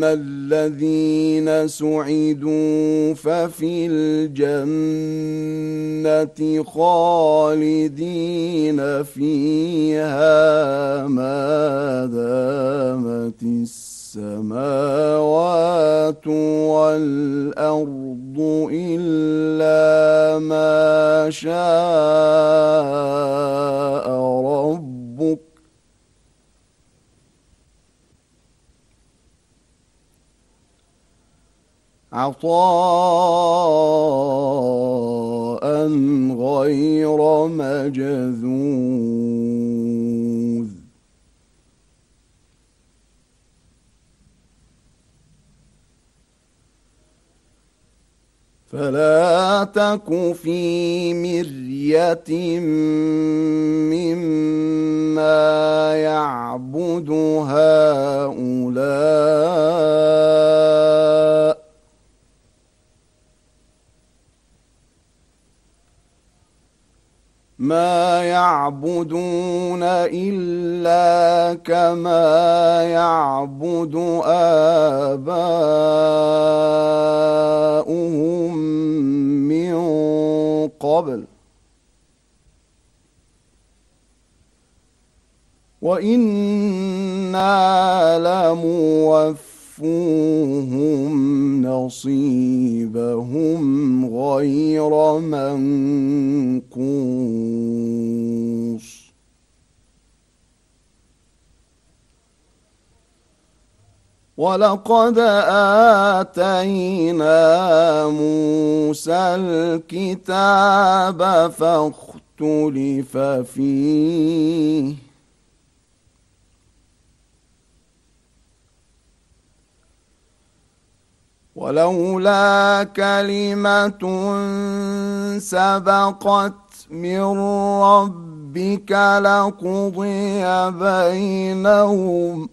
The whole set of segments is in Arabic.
واما الذين سعدوا ففي الجنه خالدين فيها ما دامت السماوات والارض الا ما شاء ربك عطاء غير مجذوذ. فلا تك في مرية مما يعبد هؤلاء ما يعبدون إلا كما يعبد آباؤهم من قبل. وإنا لموفوهم نصيبهم غير منقوص ولقد اتينا موسى الكتاب فاختلف فيه ولولا كلمة سبقت من ربك لقضي بينهم.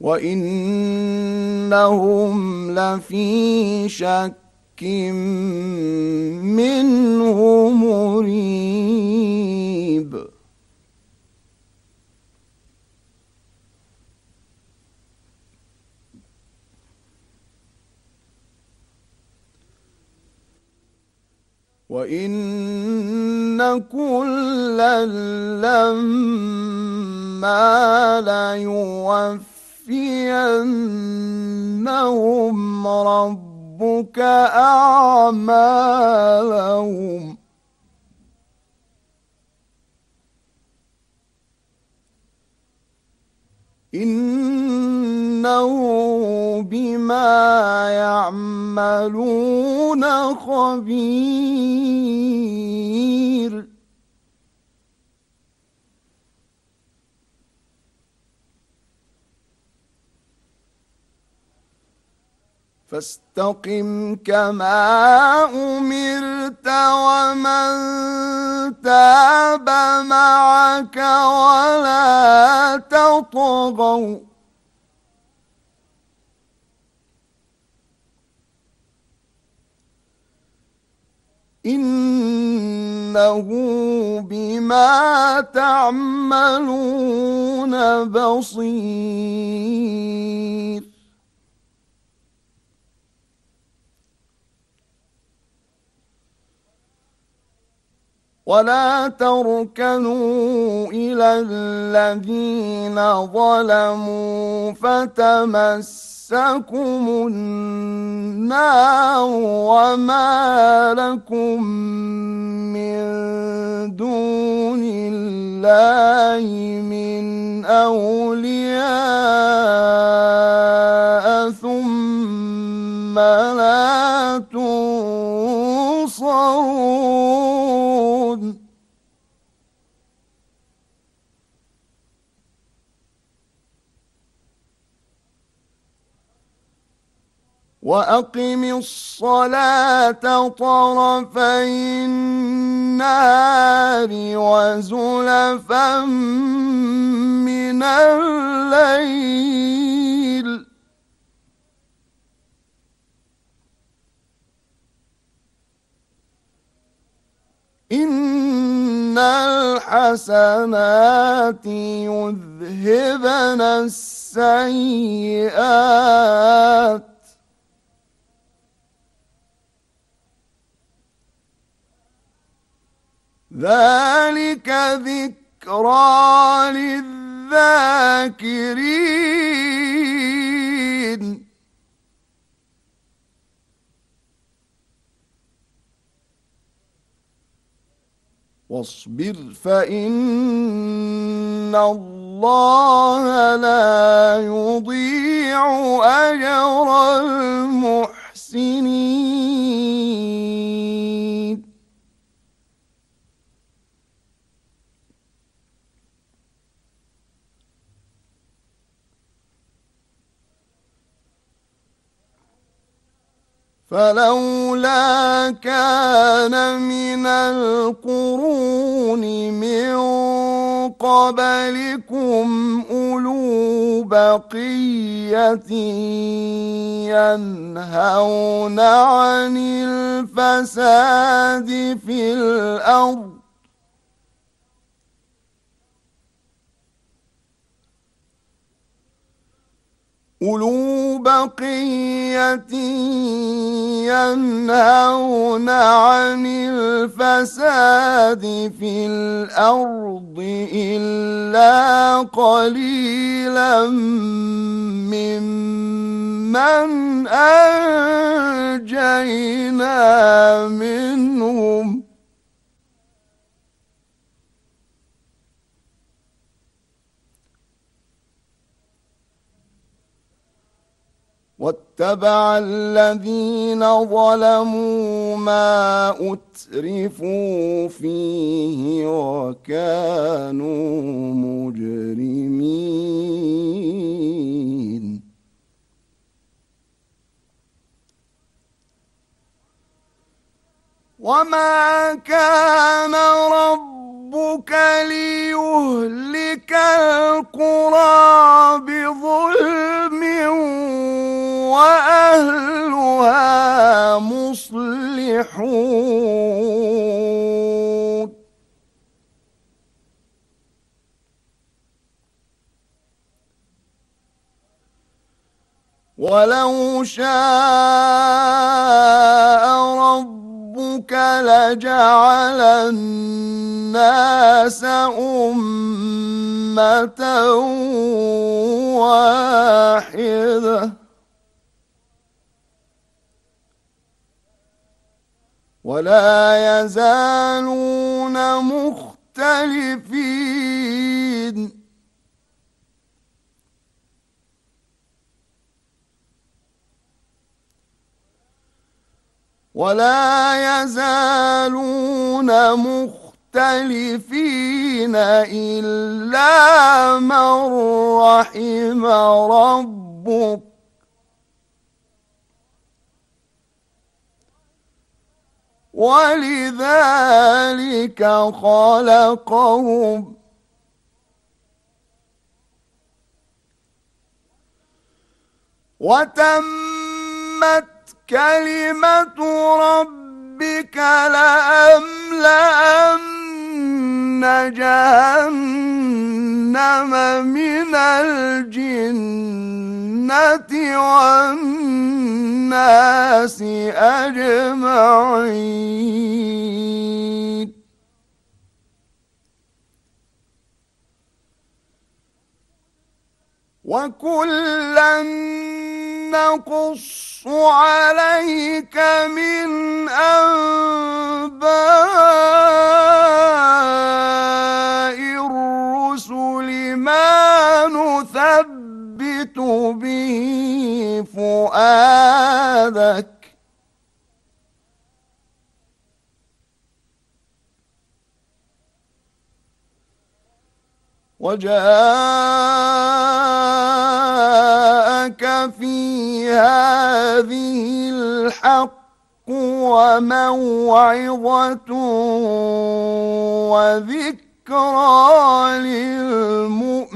وإنهم لفي شك منه مريب. وإن كلا لما ليوفينهم ربك أعمالهم إنه بما يعملون خبير. فاستقم كما أمرت ومن تاب معك ولا تطغوا. إنه بما تعملون بصير. ولا تركنوا إلى الذين ظلموا فتمسكم النار وما لكم من دون الله من اولياء وأقم الصلاة طرفي النهار وزلفا من الليل. إن الحسنات يذهبن السيئات. ذلك ذكرى للذاكرين. واصبر فإن الله لا يضيع أجر المحسنين. فلولا كان من القرون من قبلكم أولو بقية ينهون عن الفساد في الأرض. أولو بقية ينهون عن الفساد في الأرض إلا قليلا ممن أنجينا منهم. واتبع الذين ظلموا ما أترفوا فيه وكانوا مجرمين. وما كان ربك ليهلك القرى بظلم وأهلها مصلحون. ولو شاء ربك لجعل الناس أمة واحدة. ولا يزالون مختلفين. ولا يزالون مختلفين إلا من رحم ربك. ولذلك خلقهم. وتمت كلمة ربك لأملأن جهنم من الجنة والناس أجمعين. وكلا نقص عليك من أنباء وجاءك في هذه الحق وموعظة وذكرى للمؤمنين.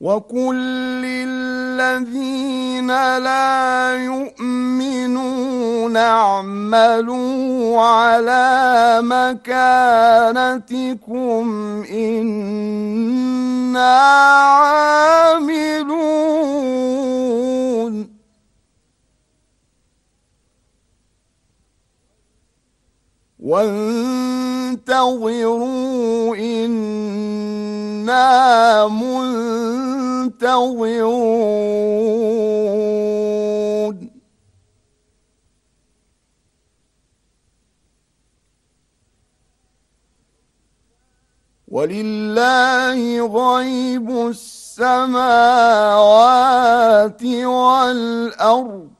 وقل للذين لا يؤمنون اعملوا على مكانتكم إنا عاملون. وانتظروا منتظرون. ولله غيب السماوات والأرض.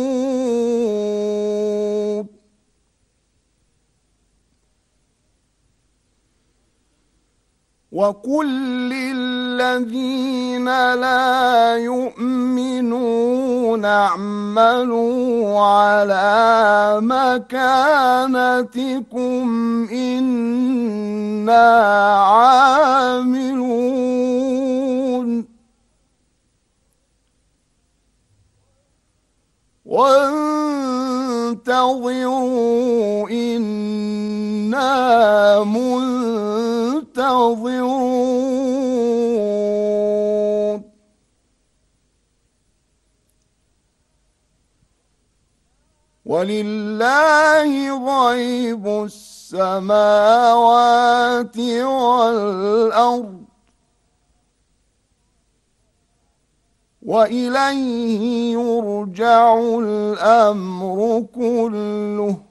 وقل للذين لا يؤمنون اعملوا على مكانتكم إنا عاملون وانتظروا إنا منتظرون ولله غيب السماوات والأرض. وإليه يرجع الأمر كله.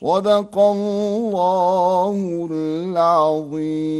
صدق الله العظيم.